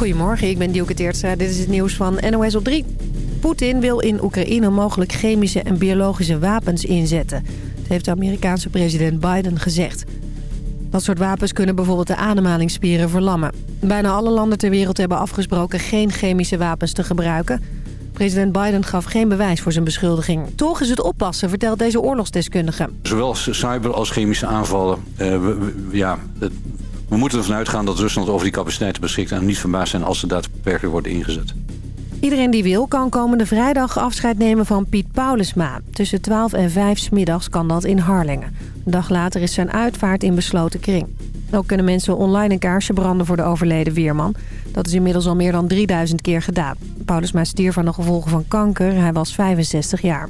Goedemorgen, ik ben Dielke Teertstra. Dit is het nieuws van NOS op 3. Poetin wil in Oekraïne mogelijk chemische en biologische wapens inzetten. Dat heeft de Amerikaanse president Biden gezegd. Dat soort wapens kunnen bijvoorbeeld de ademhalingsspieren verlammen. Bijna alle landen ter wereld hebben afgesproken geen chemische wapens te gebruiken. President Biden gaf geen bewijs voor zijn beschuldiging. Toch is het oppassen, vertelt deze oorlogsdeskundige. Zowel cyber als chemische aanvallen. We, ja, het, we moeten ervan uitgaan dat Rusland over die capaciteiten beschikt... en niet verbaasd zijn als ze daadwerkelijk worden ingezet. Iedereen die wil kan komende vrijdag afscheid nemen van Piet Paulusma. Tussen 12 en 5 s middags kan dat in Harlingen. Een dag later is zijn uitvaart in besloten kring. Ook kunnen mensen online een kaarsje branden voor de overleden weerman. Dat is inmiddels al meer dan 3000 keer gedaan. Paulusma stierf aan de gevolgen van kanker. Hij was 65 jaar.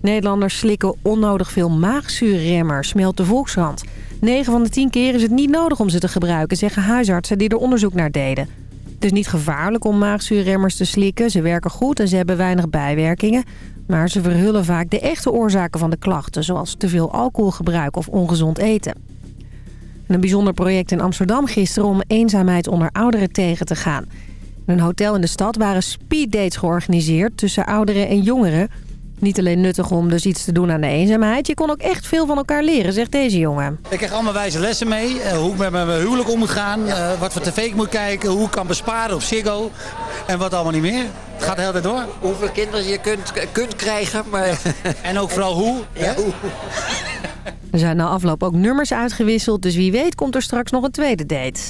Nederlanders slikken onnodig veel maagzuurremmers, meldt de Volkskrant. 9 van de 10 keer is het niet nodig om ze te gebruiken, zeggen huisartsen die er onderzoek naar deden. Het is niet gevaarlijk om maagzuurremmers te slikken. Ze werken goed en ze hebben weinig bijwerkingen. Maar ze verhullen vaak de echte oorzaken van de klachten... zoals te veel alcoholgebruik of ongezond eten. een bijzonder project in Amsterdam gisteren om eenzaamheid onder ouderen tegen te gaan. In een hotel in de stad waren speeddates georganiseerd tussen ouderen en jongeren... Niet alleen nuttig om dus iets te doen aan de eenzaamheid. Je kon ook echt veel van elkaar leren, zegt deze jongen. Ik krijg allemaal wijze lessen mee. Uh, hoe ik met mijn huwelijk om moet gaan. Uh, wat voor tv ik moet kijken. Hoe ik kan besparen op Ziggo. En wat allemaal niet meer. Het gaat de hele tijd door. Hoeveel kinderen je kunt, kunt krijgen. Maar... en ook vooral hoe. Ja, hoe. Er zijn na afloop ook nummers uitgewisseld. Dus wie weet komt er straks nog een tweede date.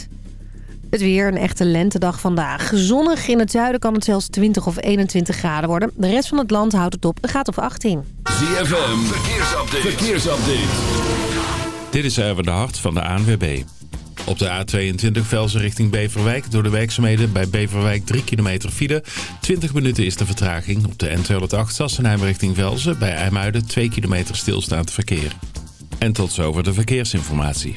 Het weer, een echte lentedag vandaag. Zonnig in het zuiden kan het zelfs 20 of 21 graden worden. De rest van het land houdt het op, een gaat op 18. ZFM, verkeersupdate. verkeersupdate. Dit is Erwin de Hart van de ANWB. Op de A22 Velsen richting Beverwijk. Door de werkzaamheden bij Beverwijk 3 kilometer file. 20 minuten is de vertraging. Op de N208 Sassenheim richting Velsen. Bij IJmuiden 2 kilometer stilstaand verkeer. En tot zover de verkeersinformatie.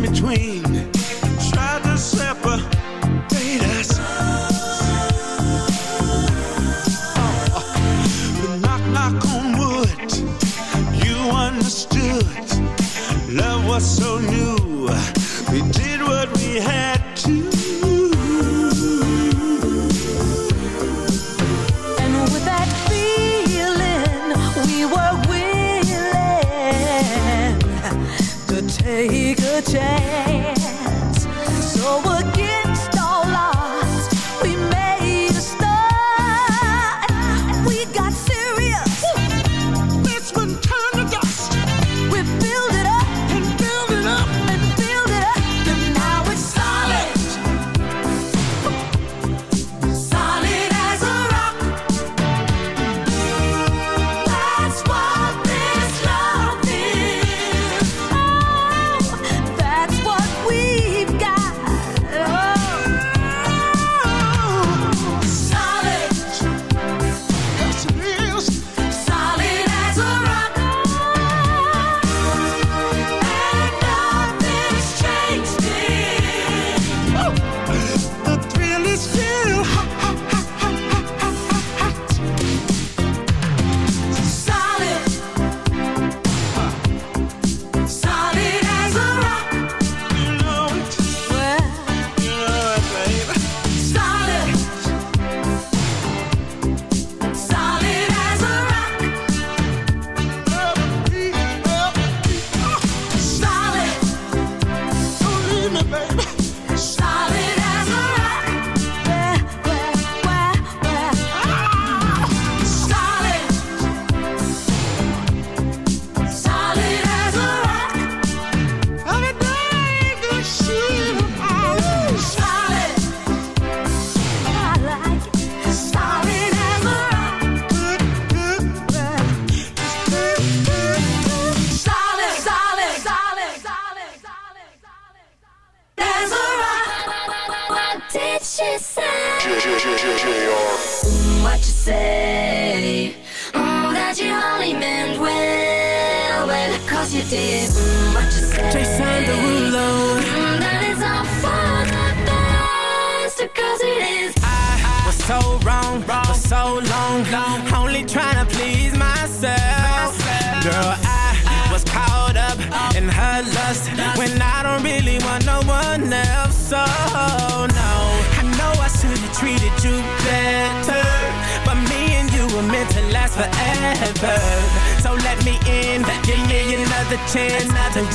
between.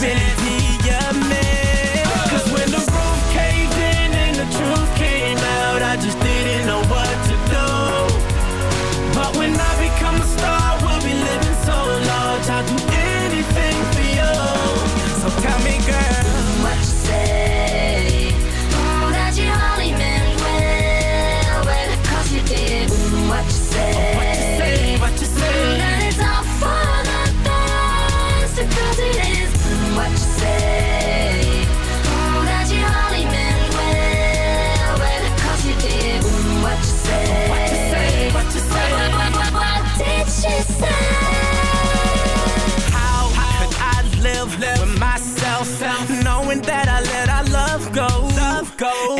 spinning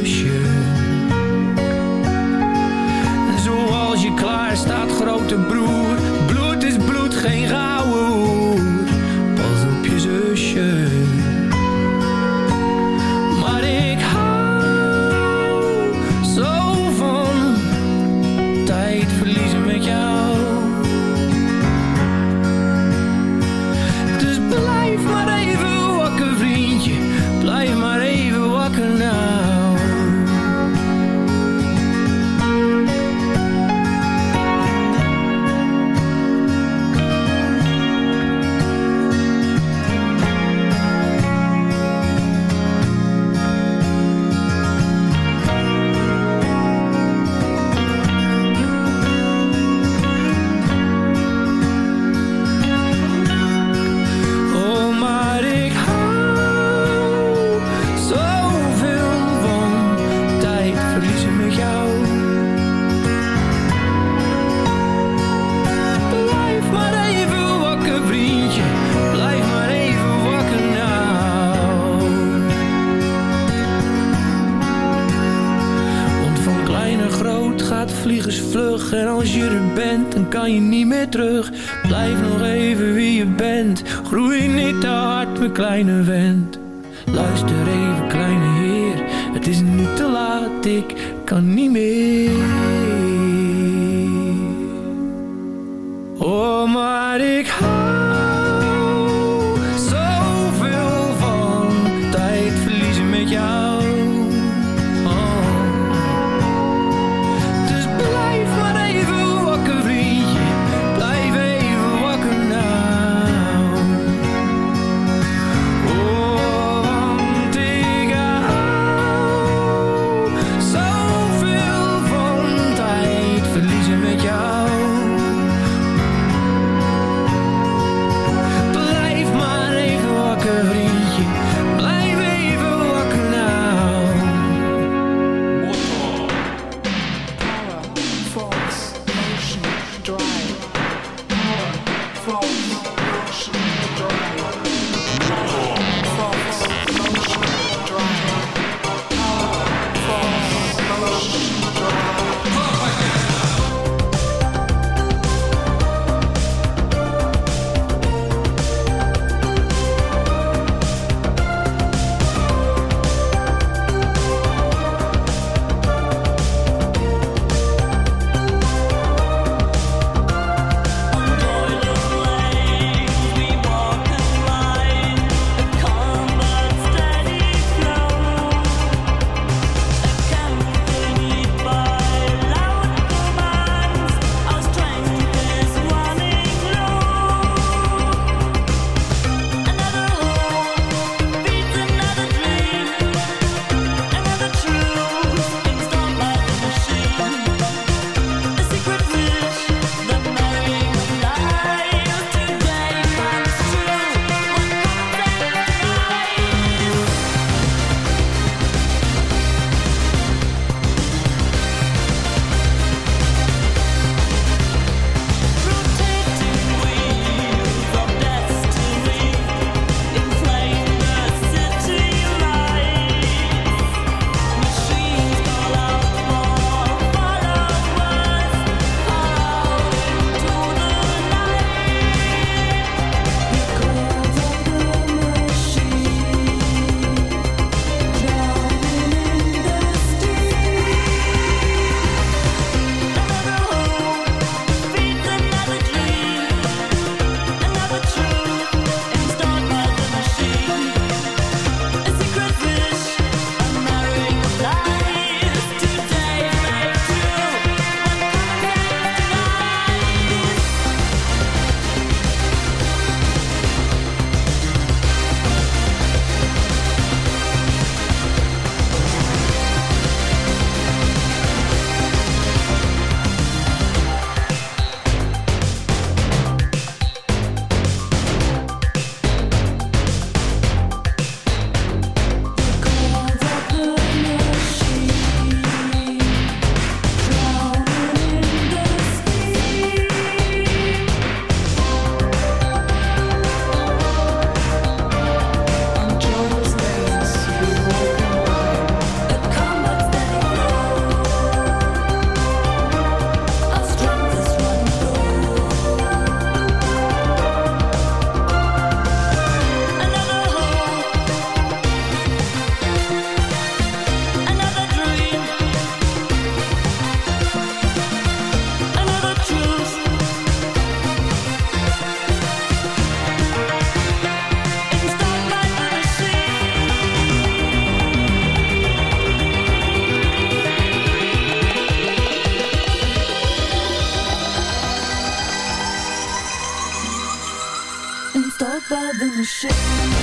worship. stop by the shit.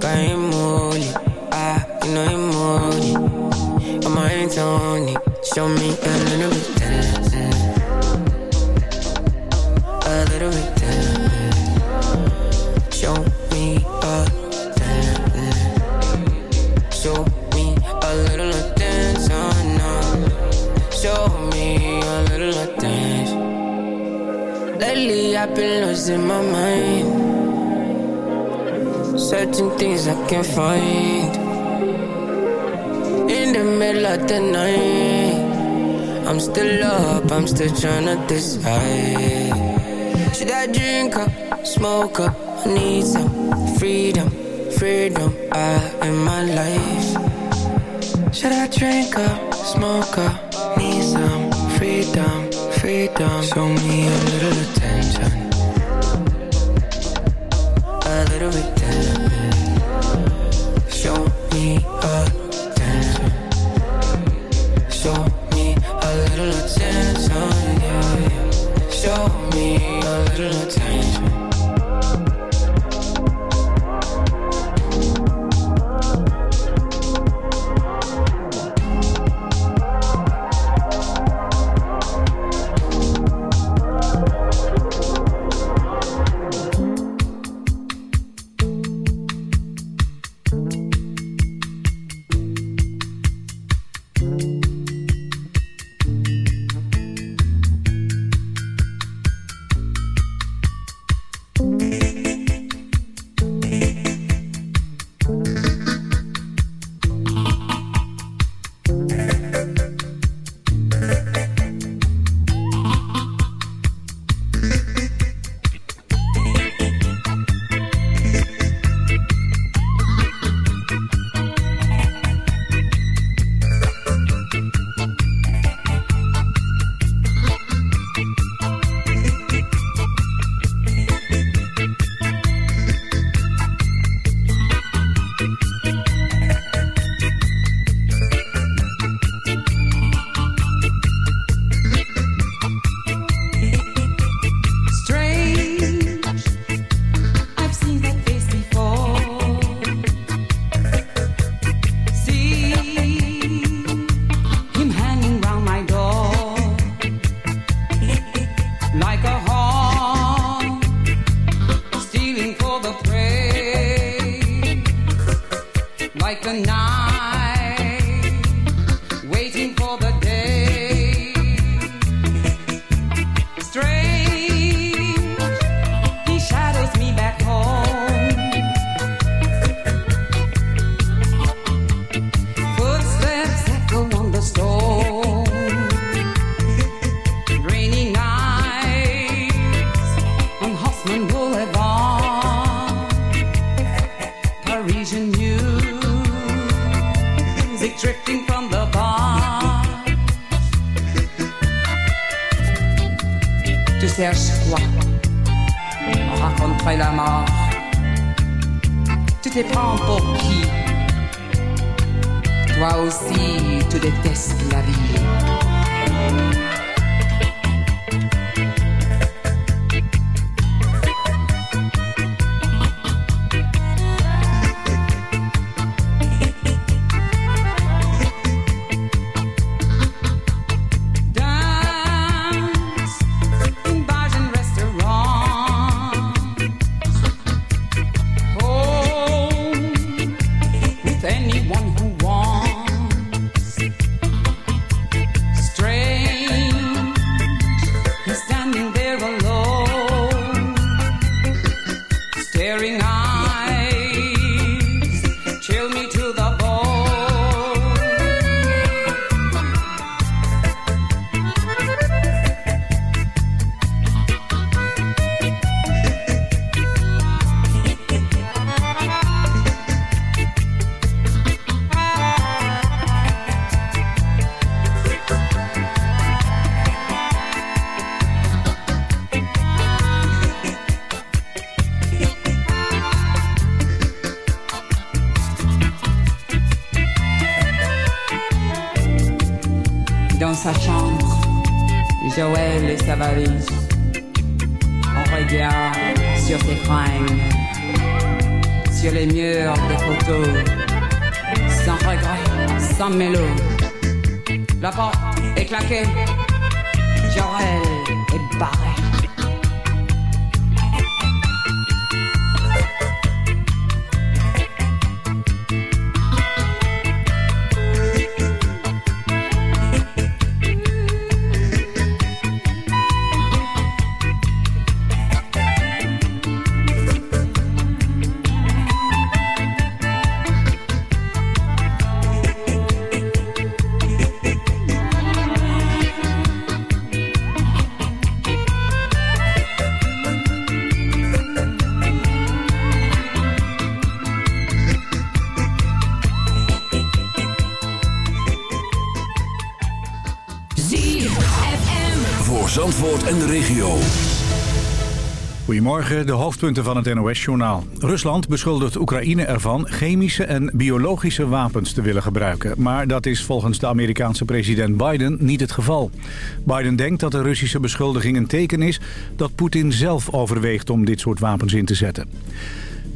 Got emoji, ah, you know emoji. On my hands on it, show me a little bit dancing, a little bit dancing. Show me a dancing, show me a little attention now. Show me a little attention. Lately I've been losing my mind. Certain things I can't find. In the middle of the night, I'm still up, I'm still trying to decide. Should I drink up, smoke up? I need some freedom, freedom ah, in my life. Should I drink up, smoke up? Need some freedom, freedom. Show me a little attention, a little bit Zandvoort en de regio. Goedemorgen, de hoofdpunten van het NOS-journaal. Rusland beschuldigt Oekraïne ervan chemische en biologische wapens te willen gebruiken. Maar dat is volgens de Amerikaanse president Biden niet het geval. Biden denkt dat de Russische beschuldiging een teken is... dat Poetin zelf overweegt om dit soort wapens in te zetten.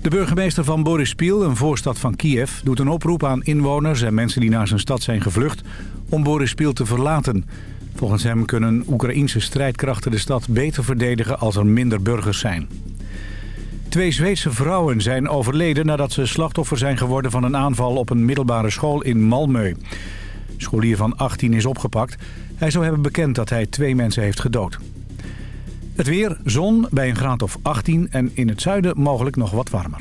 De burgemeester van Borispil, een voorstad van Kiev... doet een oproep aan inwoners en mensen die naar zijn stad zijn gevlucht... om Borispil te verlaten... Volgens hem kunnen Oekraïnse strijdkrachten de stad beter verdedigen als er minder burgers zijn. Twee Zweedse vrouwen zijn overleden nadat ze slachtoffer zijn geworden van een aanval op een middelbare school in Malmö. Scholier van 18 is opgepakt. Hij zou hebben bekend dat hij twee mensen heeft gedood. Het weer, zon bij een graad of 18 en in het zuiden mogelijk nog wat warmer.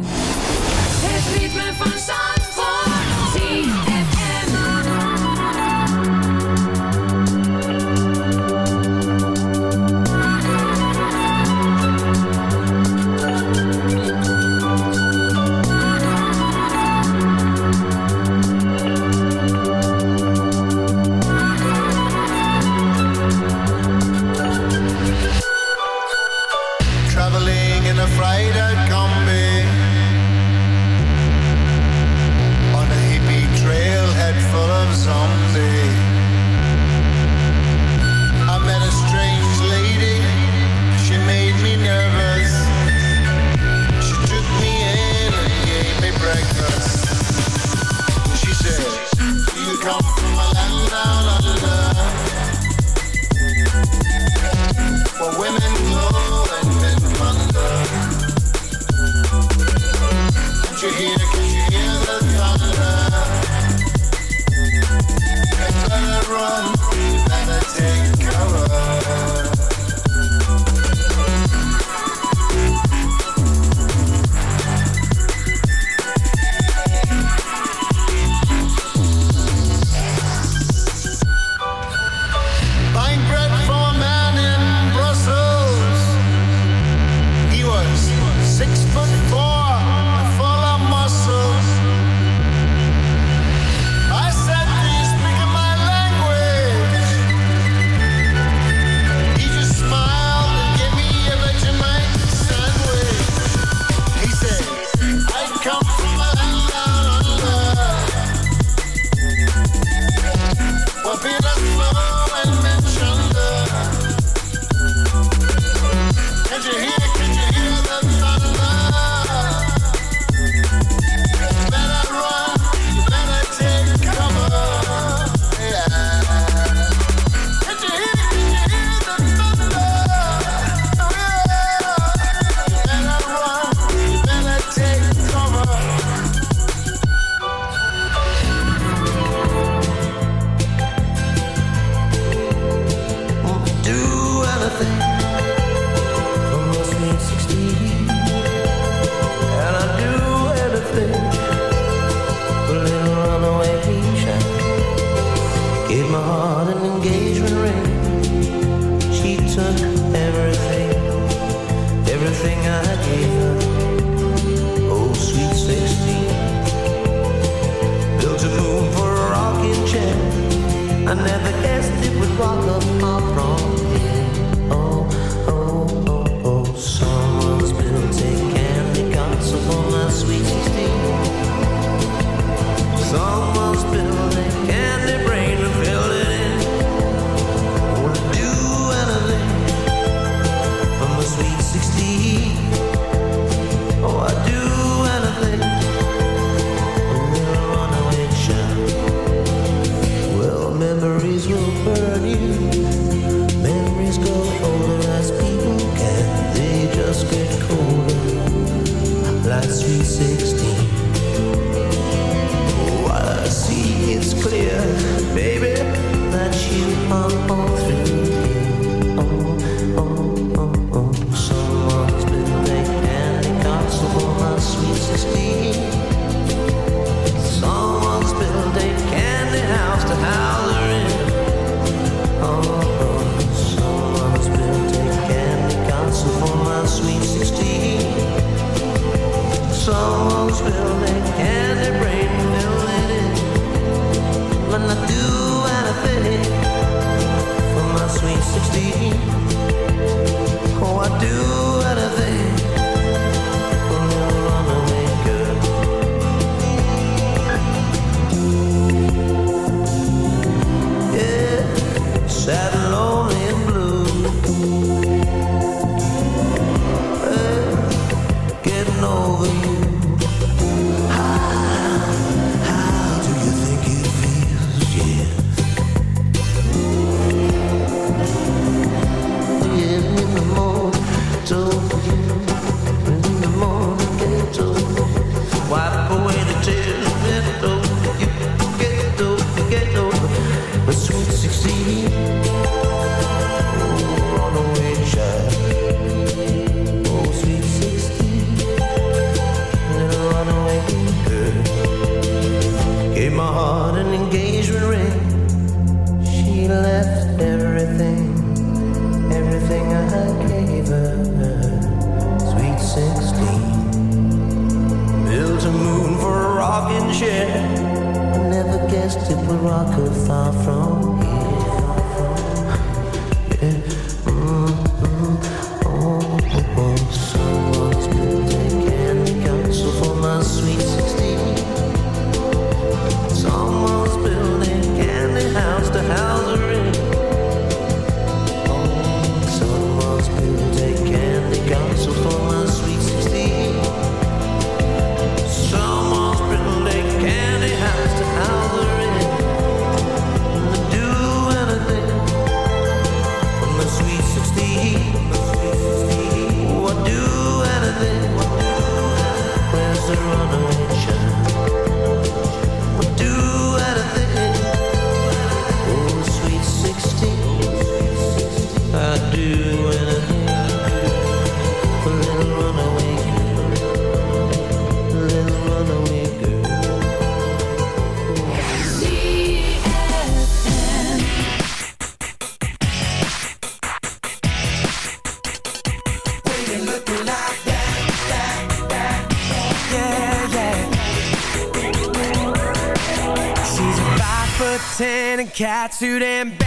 suit and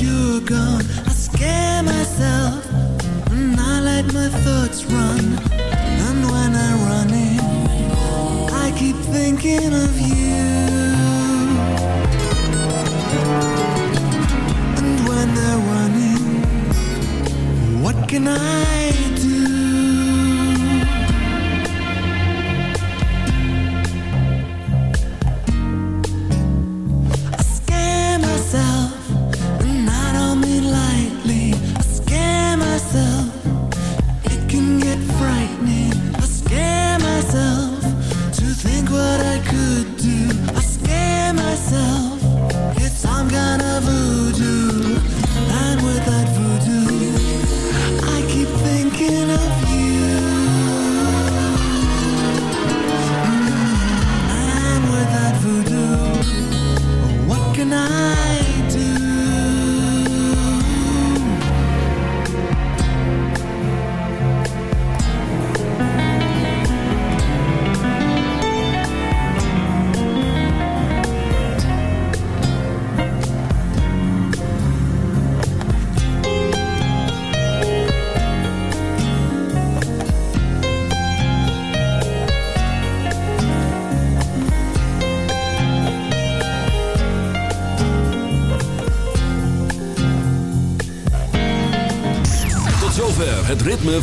you're gone. I scare myself. And I let my thoughts run. And when I run in I keep thinking of you. And when they're running What can I